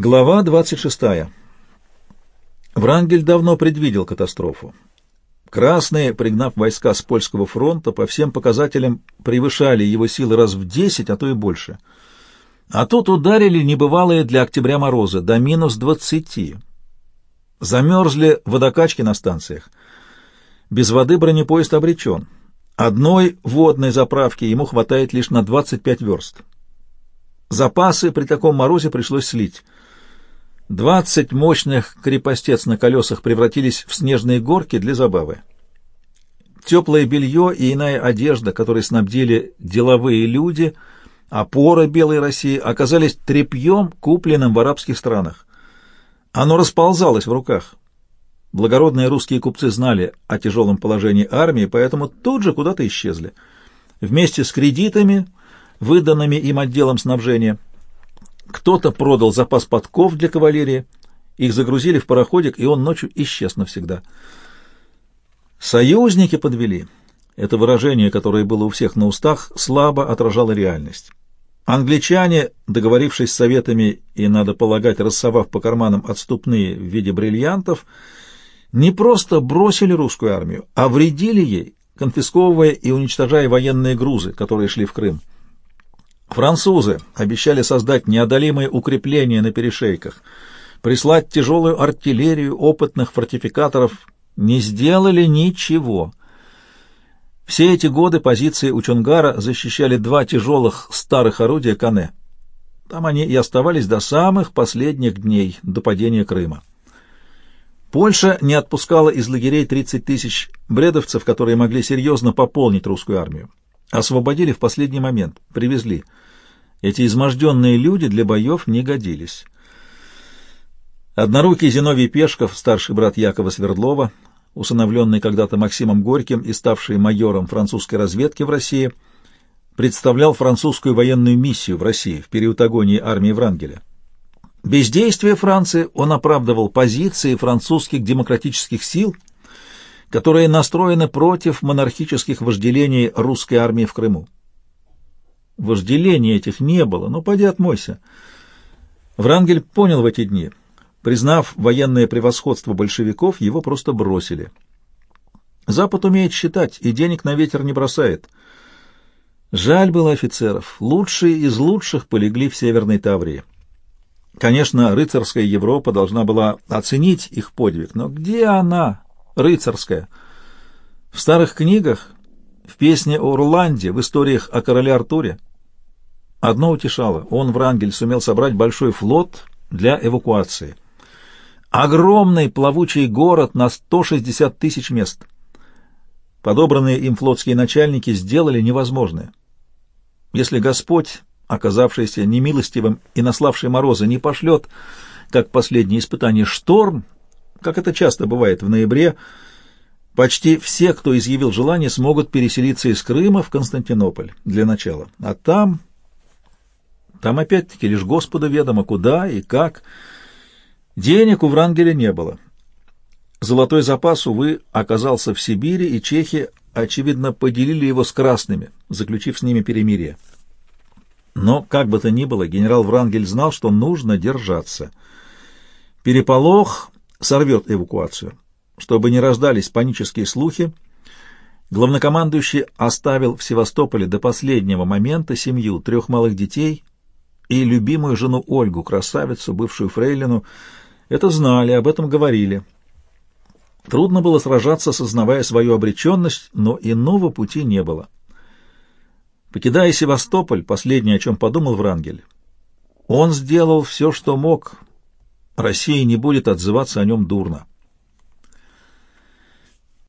Глава 26. Врангель давно предвидел катастрофу. Красные, пригнав войска с польского фронта, по всем показателям превышали его силы раз в десять, а то и больше. А тут ударили небывалые для октября морозы, до минус двадцати. Замерзли водокачки на станциях. Без воды бронепоезд обречен. Одной водной заправки ему хватает лишь на 25 верст. Запасы при таком морозе пришлось слить. Двадцать мощных крепостец на колесах превратились в снежные горки для забавы. Теплое белье и иная одежда, которые снабдили деловые люди, опора Белой России, оказались тряпьем, купленным в арабских странах. Оно расползалось в руках. Благородные русские купцы знали о тяжелом положении армии, поэтому тут же куда-то исчезли. Вместе с кредитами, выданными им отделом снабжения, кто-то продал запас подков для кавалерии, их загрузили в пароходик, и он ночью исчез навсегда. Союзники подвели. Это выражение, которое было у всех на устах, слабо отражало реальность. Англичане, договорившись с советами и, надо полагать, рассовав по карманам отступные в виде бриллиантов, не просто бросили русскую армию, а вредили ей, конфисковывая и уничтожая военные грузы, которые шли в Крым. Французы обещали создать неодолимые укрепления на перешейках, прислать тяжелую артиллерию опытных фортификаторов. Не сделали ничего. Все эти годы позиции у Чунгара защищали два тяжелых старых орудия Кане. Там они и оставались до самых последних дней, до падения Крыма. Польша не отпускала из лагерей 30 тысяч бредовцев, которые могли серьезно пополнить русскую армию. Освободили в последний момент, привезли. Эти изможденные люди для боев не годились. Однорукий Зиновий Пешков, старший брат Якова Свердлова, усыновленный когда-то Максимом Горьким и ставший майором французской разведки в России, представлял французскую военную миссию в России в период агонии армии Врангеля. Бездействие Франции он оправдывал позиции французских демократических сил – которые настроены против монархических вожделений русской армии в Крыму. Вожделений этих не было, но поди отмойся. Врангель понял в эти дни. Признав военное превосходство большевиков, его просто бросили. Запад умеет считать и денег на ветер не бросает. Жаль было офицеров. Лучшие из лучших полегли в Северной Таврии. Конечно, рыцарская Европа должна была оценить их подвиг, но где она, рыцарская. В старых книгах, в песне о Руланде, в историях о короле Артуре одно утешало. Он, Врангель, сумел собрать большой флот для эвакуации. Огромный плавучий город на 160 тысяч мест. Подобранные им флотские начальники сделали невозможное. Если Господь, оказавшийся немилостивым и наславший морозы, не пошлет, как последнее испытание, шторм, как это часто бывает в ноябре, почти все, кто изъявил желание, смогут переселиться из Крыма в Константинополь для начала. А там... Там опять-таки лишь Господу ведомо, куда и как. Денег у Врангеля не было. Золотой запас, увы, оказался в Сибири, и чехи, очевидно, поделили его с красными, заключив с ними перемирие. Но, как бы то ни было, генерал Врангель знал, что нужно держаться. Переполох сорвет эвакуацию. Чтобы не рождались панические слухи, главнокомандующий оставил в Севастополе до последнего момента семью, трех малых детей и любимую жену Ольгу, красавицу, бывшую фрейлину. Это знали, об этом говорили. Трудно было сражаться, сознавая свою обреченность, но иного пути не было. Покидая Севастополь, последнее, о чем подумал Врангель, он сделал все, что мог, Россия не будет отзываться о нем дурно.